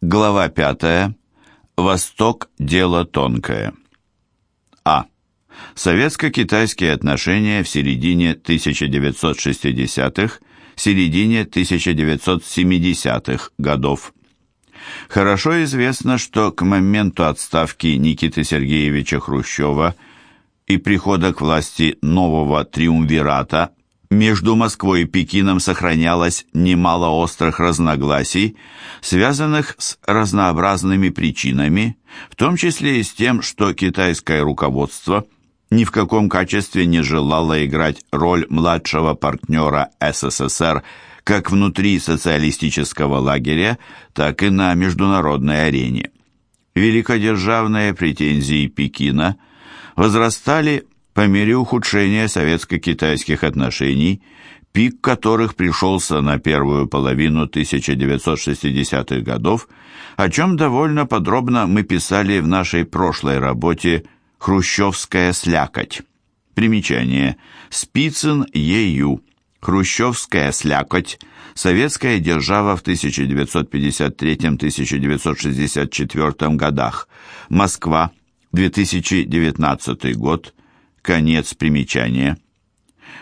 Глава 5. Восток – дело тонкое. А. Советско-китайские отношения в середине 1960-х, середине 1970-х годов. Хорошо известно, что к моменту отставки Никиты Сергеевича Хрущева и прихода к власти нового триумвирата между Москвой и Пекином сохранялось немало острых разногласий, связанных с разнообразными причинами, в том числе и с тем, что китайское руководство ни в каком качестве не желало играть роль младшего партнера СССР как внутри социалистического лагеря, так и на международной арене. Великодержавные претензии Пекина возрастали по мере ухудшения советско-китайских отношений, пик которых пришелся на первую половину 1960-х годов, о чем довольно подробно мы писали в нашей прошлой работе «Хрущевская слякоть». Примечание. Спицын Е.Ю. Хрущевская слякоть. Советская держава в 1953-1964 годах. Москва. 2019 год. Конец примечания.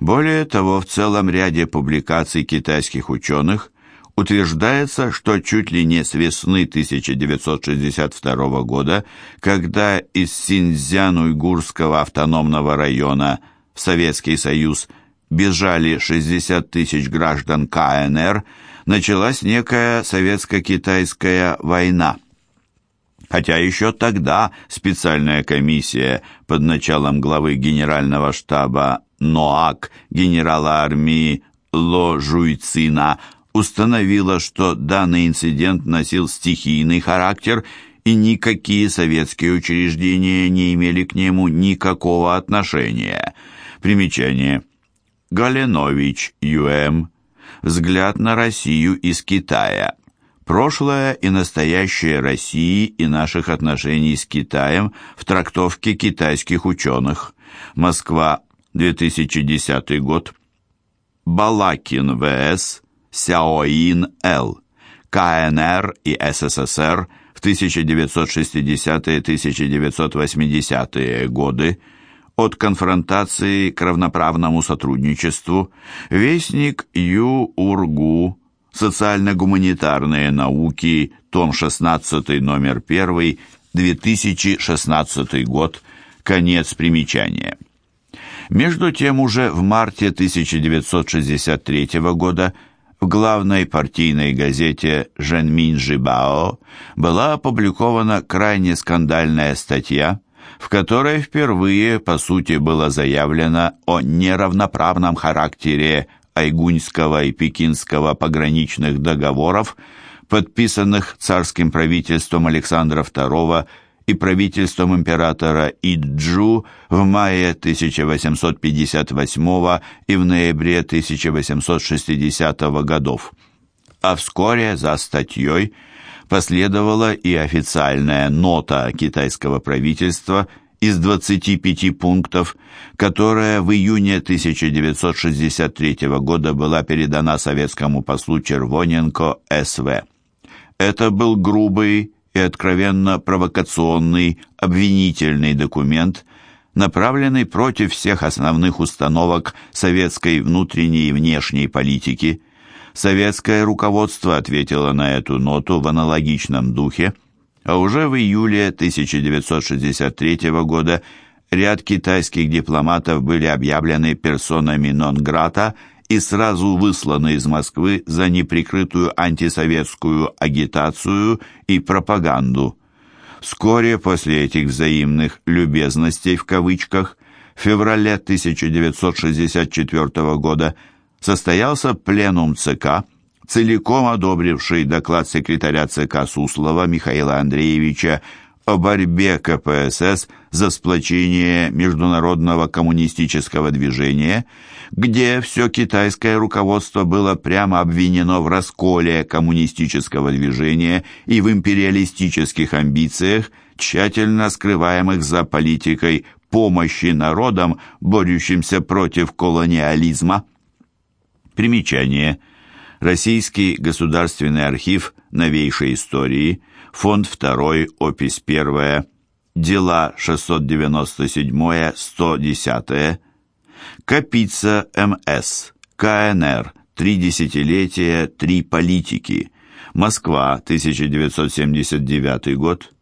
Более того, в целом ряде публикаций китайских ученых утверждается, что чуть ли не с весны 1962 года, когда из Синьцзян-Уйгурского автономного района в Советский Союз бежали 60 тысяч граждан КНР, началась некая советско-китайская война. Хотя еще тогда специальная комиссия под началом главы генерального штаба НОАК генерала армии Ло Жуйцина установила, что данный инцидент носил стихийный характер и никакие советские учреждения не имели к нему никакого отношения. Примечание. Галинович, Ю.М. Взгляд на Россию из Китая. Прошлое и настоящее России и наших отношений с Китаем в трактовке китайских ученых. Москва, 2010 год. Балакин В.С., Сяоин Л., КНР и СССР в 1960-1980-е годы, от конфронтации к равноправному сотрудничеству, Вестник Ю. Ургу, Социально-гуманитарные науки, том 16, номер 1, 2016 год, конец примечания. Между тем уже в марте 1963 года в главной партийной газете «Женмин Жибао» была опубликована крайне скандальная статья, в которой впервые, по сути, было заявлено о неравноправном характере Айгуньского и Пекинского пограничных договоров, подписанных царским правительством Александра II и правительством императора Иджу в мае 1858 и в ноябре 1860 годов. А вскоре за статьей последовала и официальная нота китайского правительства – из 25 пунктов, которая в июне 1963 года была передана советскому послу Червоненко С.В. Это был грубый и откровенно провокационный обвинительный документ, направленный против всех основных установок советской внутренней и внешней политики. Советское руководство ответило на эту ноту в аналогичном духе, а уже в июле 1963 года ряд китайских дипломатов были объявлены персонами нон-грата и сразу высланы из Москвы за неприкрытую антисоветскую агитацию и пропаганду. Вскоре после этих взаимных «любезностей» в кавычках в феврале 1964 года состоялся пленум ЦК, целиком одобривший доклад секретаря ЦК Суслова Михаила Андреевича о борьбе КПСС за сплочение международного коммунистического движения, где все китайское руководство было прямо обвинено в расколе коммунистического движения и в империалистических амбициях, тщательно скрываемых за политикой помощи народам, борющимся против колониализма. Примечание – Российский государственный архив новейшей истории, фонд 2, опись 1, дела 697-110, Капица МС, КНР, три десятилетия, три политики, Москва, 1979 год,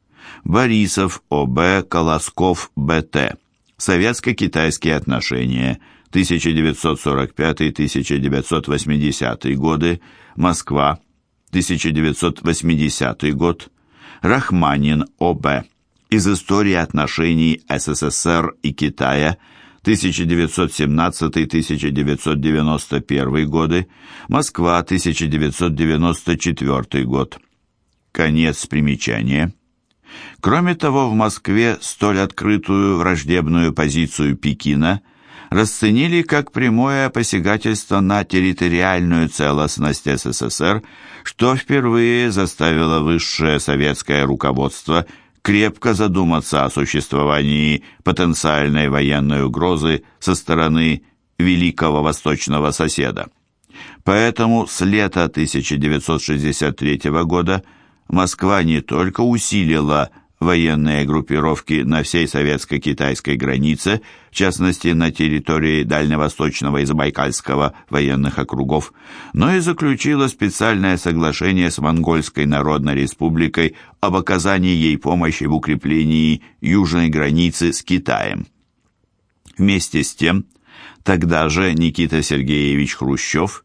Борисов, ОБ, Колосков, БТ, Советско-китайские отношения, 1945-1980 годы, Москва, 1980 год, Рахманин, ОБ, из истории отношений СССР и Китая, 1917-1991 годы, Москва, 1994 год. Конец примечания. Кроме того, в Москве столь открытую враждебную позицию Пекина расценили как прямое посягательство на территориальную целостность СССР, что впервые заставило высшее советское руководство крепко задуматься о существовании потенциальной военной угрозы со стороны великого восточного соседа. Поэтому с лета 1963 года Москва не только усилила военные группировки на всей советско-китайской границе, в частности на территории Дальневосточного и Забайкальского военных округов, но и заключила специальное соглашение с Монгольской Народной Республикой об оказании ей помощи в укреплении южной границы с Китаем. Вместе с тем, тогда же Никита Сергеевич Хрущев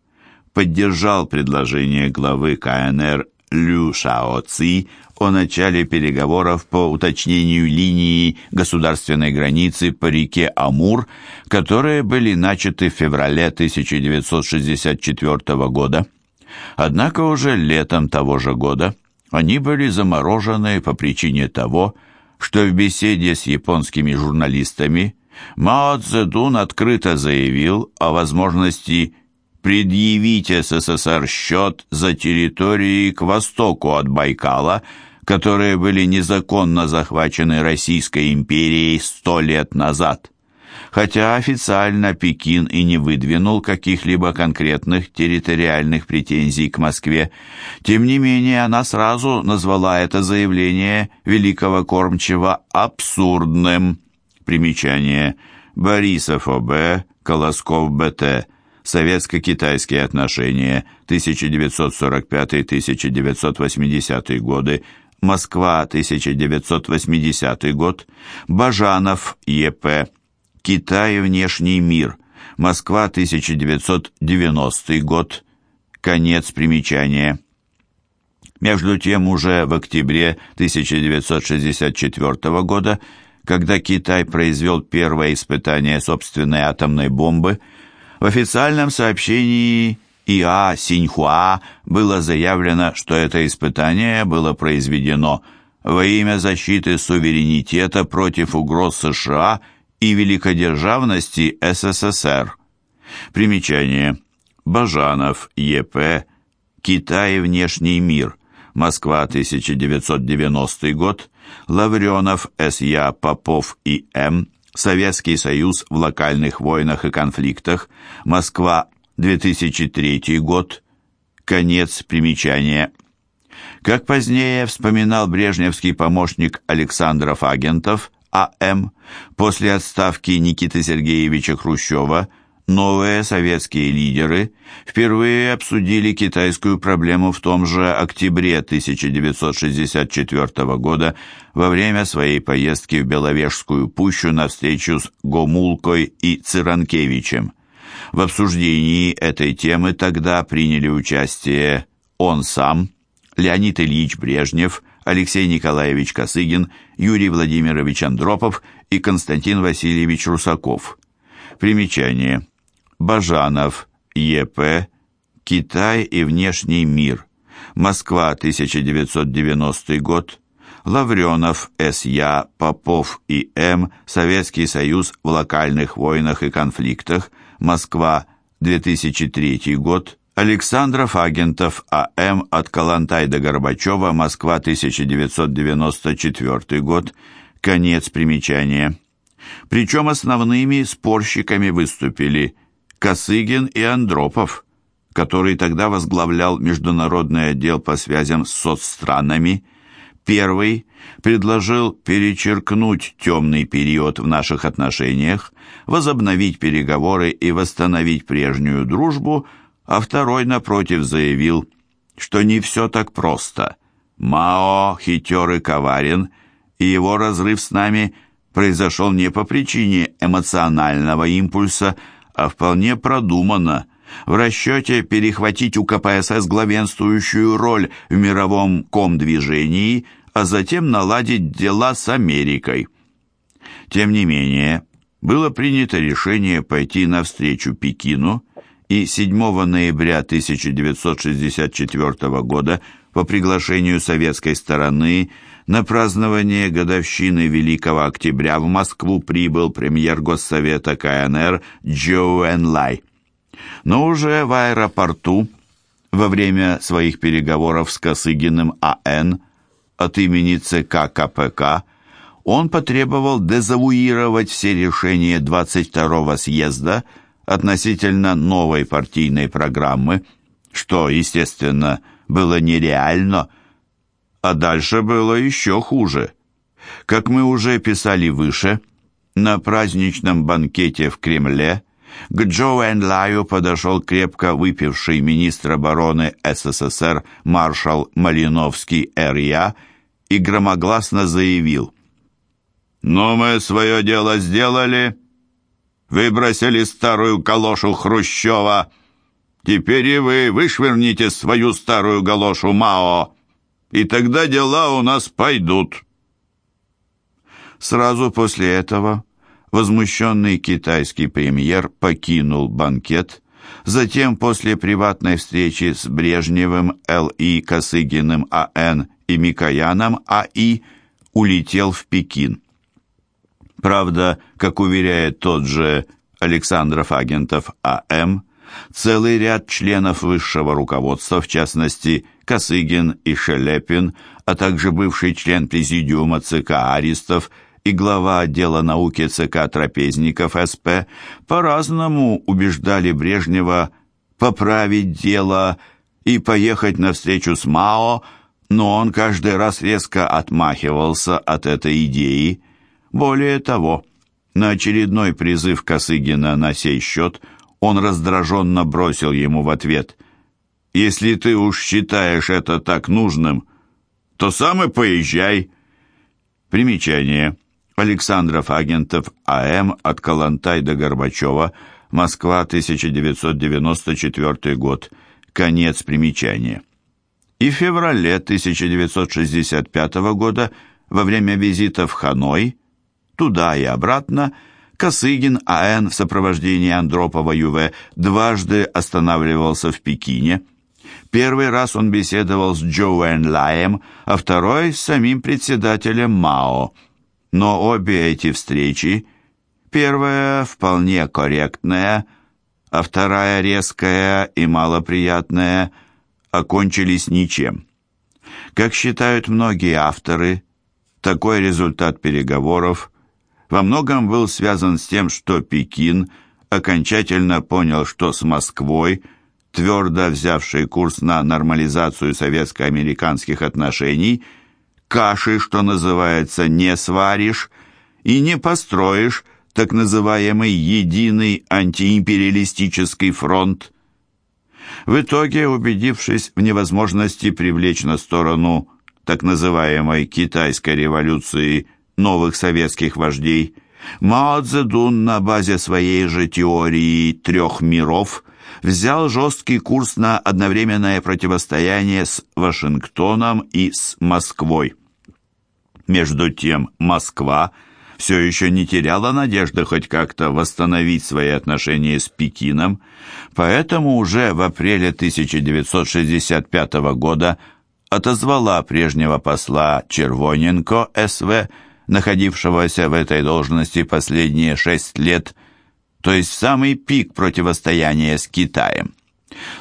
поддержал предложение главы КНР Лю Шао Ци о начале переговоров по уточнению линии государственной границы по реке Амур, которые были начаты в феврале 1964 года. Однако уже летом того же года они были заморожены по причине того, что в беседе с японскими журналистами Мао Цзэдун открыто заявил о возможности предъявить СССР счет за территории к востоку от Байкала, которые были незаконно захвачены Российской империей сто лет назад. Хотя официально Пекин и не выдвинул каких-либо конкретных территориальных претензий к Москве, тем не менее она сразу назвала это заявление Великого Кормчева абсурдным. Примечание. Борисов О.Б., Колосков Б.Т., Советско-китайские отношения 1945-1980 годы, Москва 1980 год, Бажанов Е.П. Китай внешний мир, Москва 1990 год, конец примечания. Между тем уже в октябре 1964 года, когда Китай произвел первое испытание собственной атомной бомбы, в официальном сообщении ИА Синьхуа было заявлено, что это испытание было произведено во имя защиты суверенитета против угроз США и великодержавности СССР. Примечание. Бажанов, Е.П. Китай и внешний мир. Москва, 1990 год. Лавренов, С.Я. Попов и М. Советский Союз в локальных войнах и конфликтах, Москва, 2003 год, конец примечания. Как позднее вспоминал брежневский помощник Александров Агентов, А.М., после отставки Никиты Сергеевича Хрущева – новые советские лидеры впервые обсудили китайскую проблему в том же октябре 1964 года во время своей поездки в Беловежскую пущу на встречу с Гомулкой и Циранкевичем. В обсуждении этой темы тогда приняли участие он сам, Леонид Ильич Брежнев, Алексей Николаевич Косыгин, Юрий Владимирович Андропов и Константин Васильевич Русаков. Примечание. Бажанов, Е.П., Китай и внешний мир. Москва, 1990 год. Лавренов, С.Я., Попов И.М. Советский Союз в локальных войнах и конфликтах. Москва, 2003 год. Александров Агентов А.М. От Калантай до Горбачева. Москва, 1994 год. Конец примечания. Причем основными спорщиками выступили Косыгин и Андропов. который тогда возглавлял международный отдел по связям с соцстранами, первый предложил перечеркнуть темный период в наших отношениях, возобновить переговоры и восстановить прежнюю дружбу, а второй, напротив, заявил, что не все так просто. Мао хитер и коварен, и его разрыв с нами произошел не по причине эмоционального импульса, а вполне продуманно, в расчете перехватить у КПСС главенствующую роль в мировом комдвижении, а затем наладить дела с Америкой. Тем не менее, было принято решение пойти навстречу Пекину, и 7 ноября 1964 года по приглашению советской стороны на празднование годовщины Великого Октября в Москву прибыл премьер Госсовета КНР Джо Энлай. Но уже в аэропорту во время своих переговоров с Косыгиным А.Н. от имени ЦК КПК он потребовал дезавуировать все решения 22-го съезда относительно новой партийной программы, что, естественно, было нереально, а дальше было еще хуже. Как мы уже писали выше, на праздничном банкете в Кремле к Джо Энлаю подошел крепко выпивший министр обороны СССР маршал Малиновский Р.Я. и громогласно заявил «Ну, мы свое дело сделали, выбросили старую калошу Хрущева. Теперь и вы вышвырните свою старую галошу Мао, и тогда дела у нас пойдут». Сразу после этого возмущенный китайский премьер покинул банкет, затем после приватной встречи с Брежневым Л.И. Косыгиным А.Н. и Микояном А.И. улетел в Пекин. Правда, как уверяет тот же Александров Агентов А.М., целый ряд членов высшего руководства, в частности Косыгин и Шелепин, а также бывший член президиума ЦК Аристов и глава отдела науки ЦК Трапезников СП, по-разному убеждали Брежнева поправить дело и поехать навстречу с Мао, но он каждый раз резко отмахивался от этой идеи. Более того, на очередной призыв Косыгина на сей счет он раздраженно бросил ему в ответ «Если ты уж считаешь это так нужным, то сам и поезжай». Примечание. Александров Агентов А.М. от Калантай до Горбачева, Москва, 1994 год. Конец примечания. И в феврале 1965 года во время визита в Ханой туда и обратно, Косыгин А.Н. в сопровождении Андропова Ю.В. дважды останавливался в Пекине. Первый раз он беседовал с Джоуэн Лаем, а второй с самим председателем Мао. Но обе эти встречи, первая вполне корректная, а вторая резкая и малоприятная, окончились ничем. Как считают многие авторы, такой результат переговоров во многом был связан с тем, что Пекин окончательно понял, что с Москвой, твердо взявшей курс на нормализацию советско-американских отношений, каши, что называется, не сваришь и не построишь так называемый единый антиимпериалистический фронт. В итоге, убедившись в невозможности привлечь на сторону так называемой китайской революции новых советских вождей, Мао Цзэдун на базе своей же теории трех миров взял жесткий курс на одновременное противостояние с Вашингтоном и с Москвой. Между тем Москва все еще не теряла надежды хоть как-то восстановить свои отношения с Пекином, поэтому уже в апреле 1965 года отозвала прежнего посла Червоненко СВ находившегося в этой должности последние шесть лет, то есть самый пик противостояния с Китаем.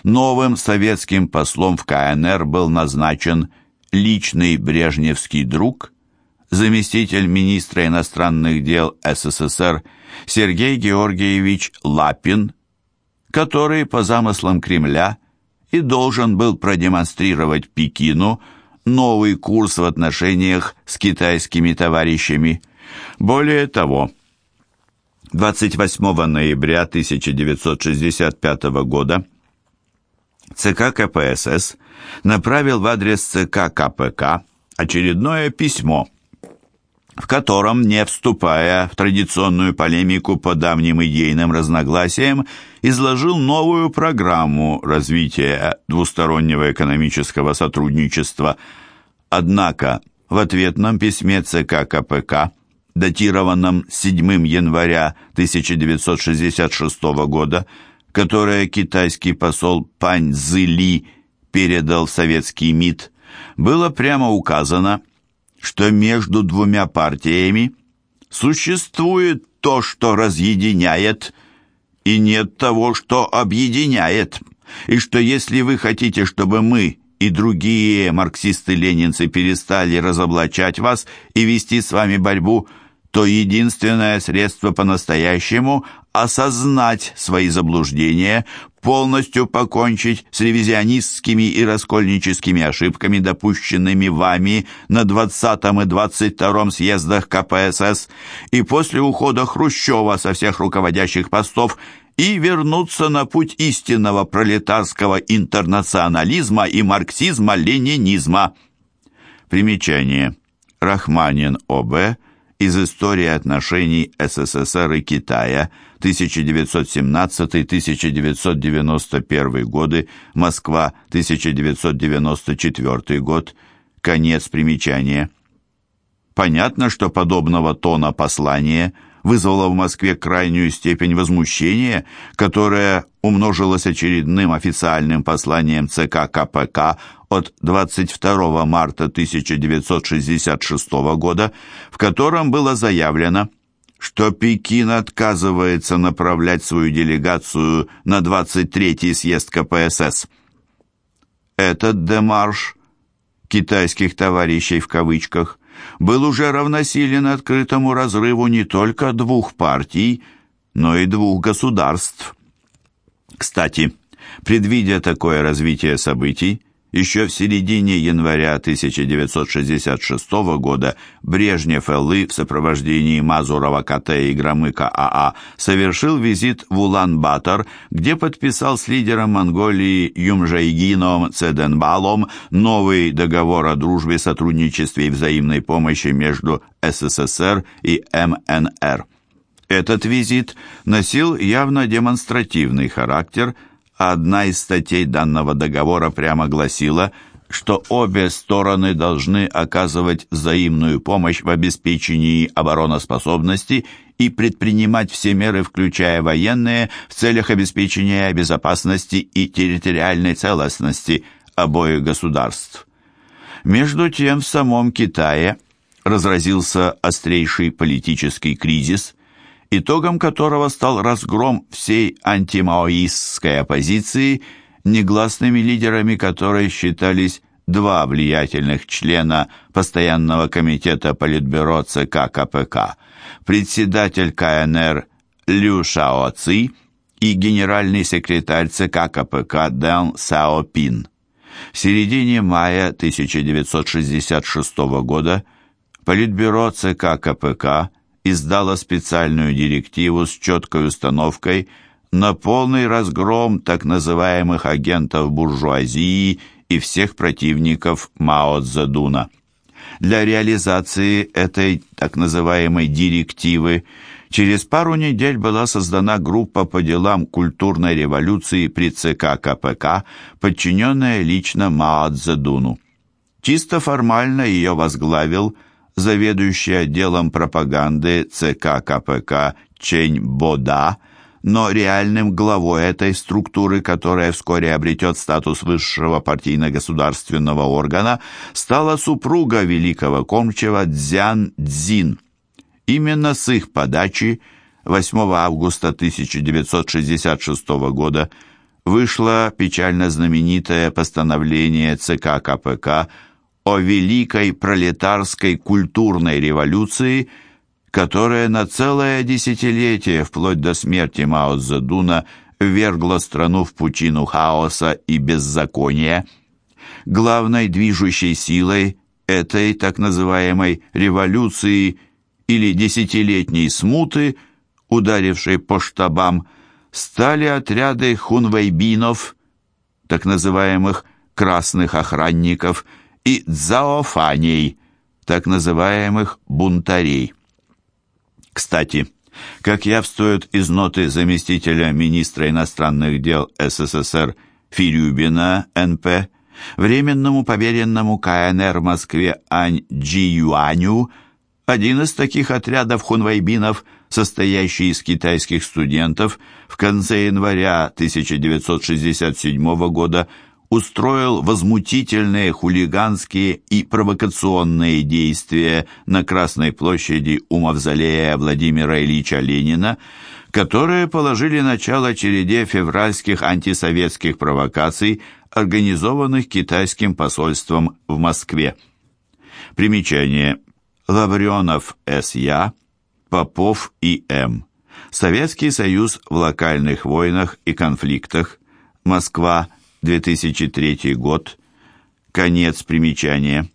Новым советским послом в КНР был назначен личный брежневский друг, заместитель министра иностранных дел СССР Сергей Георгиевич Лапин, который, по замыслам Кремля, и должен был продемонстрировать Пекину новый курс в отношениях с китайскими товарищами. Более того, 28 ноября 1965 года ЦК КПСС направил в адрес ЦК КПК очередное письмо, в котором, не вступая в традиционную полемику по давним идейным разногласиям, изложил новую программу развития двустороннего экономического сотрудничества. Однако в ответном письме ЦК КПК, датированном 7 января 1966 года, которое китайский посол Пань Зыли передал в советский МИД, было прямо указано, что между двумя партиями существует то, что разъединяет, и нет того, что объединяет, и что если вы хотите, чтобы мы и другие марксисты-ленинцы перестали разоблачать вас и вести с вами борьбу, то единственное средство по-настоящему осознать свои заблуждения, полностью покончить с ревизионистскими и раскольническими ошибками, допущенными вами на 20 и 22 съездах КПСС, и после ухода Хрущева со всех руководящих постов и вернуться на путь истинного пролетарского интернационализма и марксизма-ленинизма. Примечание. Рахманин О.Б из истории отношений СССР и Китая 1917-1991 годы, Москва 1994 год, конец примечания. Понятно, что подобного тона послания вызвало в Москве крайнюю степень возмущения, которая умножилась очередным официальным посланием ЦК КПК от 22 марта 1966 года, в котором было заявлено, что Пекин отказывается направлять свою делегацию на 23-й съезд КПСС. Этот демарш китайских товарищей в кавычках был уже равносилен открытому разрыву не только двух партий, но и двух государств. Кстати, предвидя такое развитие событий, еще в середине января 1966 года Брежнев Л.И. в сопровождении Мазурова КТ и Громыка АА совершил визит в Улан-Батор, где подписал с лидером Монголии Юмжайгином Цеденбалом новый договор о дружбе, сотрудничестве и взаимной помощи между СССР и МНР. Этот визит носил явно демонстративный характер – Одна из статей данного договора прямо гласила, что обе стороны должны оказывать взаимную помощь в обеспечении обороноспособности и предпринимать все меры, включая военные, в целях обеспечения безопасности и территориальной целостности обоих государств. Между тем в самом Китае разразился острейший политический кризис – итогом которого стал разгром всей антимаоистской оппозиции, негласными лидерами которой считались два влиятельных члена Постоянного комитета Политбюро ЦК КПК, председатель КНР Лю Шао Ци и генеральный секретарь ЦК КПК Дэн Саопин. В середине мая 1966 года Политбюро ЦК КПК издала специальную директиву с четкой установкой на полный разгром так называемых агентов буржуазии и всех противников Мао Цзэдуна. Для реализации этой так называемой директивы через пару недель была создана группа по делам культурной революции при ЦК КПК, подчиненная лично Мао Цзэдуну. Чисто формально ее возглавил – заведующий отделом пропаганды ЦК КПК Чень Бода, но реальным главой этой структуры, которая вскоре обретет статус высшего партийно-государственного органа, стала супруга великого кормчего Цзян Цзин. Именно с их подачи 8 августа 1966 года вышло печально знаменитое постановление ЦК КПК о великой пролетарской культурной революции, которая на целое десятилетие, вплоть до смерти Мао Цзэдуна, ввергло страну в пучину хаоса и беззакония. Главной движущей силой этой так называемой революции или десятилетней смуты, ударившей по штабам, стали отряды хунвейбинов, так называемых красных охранников, и дзаофаней, так называемых бунтарей. Кстати, как явствует из ноты заместителя министра иностранных дел СССР Фирюбина Н.П., временному поверенному КНР Москве Ань Джи Юаню, один из таких отрядов хунвайбинов, состоящий из китайских студентов, в конце января 1967 года устроил возмутительные хулиганские и провокационные действия на Красной площади у мавзолея Владимира Ильича Ленина, которые положили начало череде февральских антисоветских провокаций, организованных китайским посольством в Москве. Примечание. Лавренов С.Я., Попов И.М. Советский Союз в локальных войнах и конфликтах. Москва, 2003 год. Конец примечания.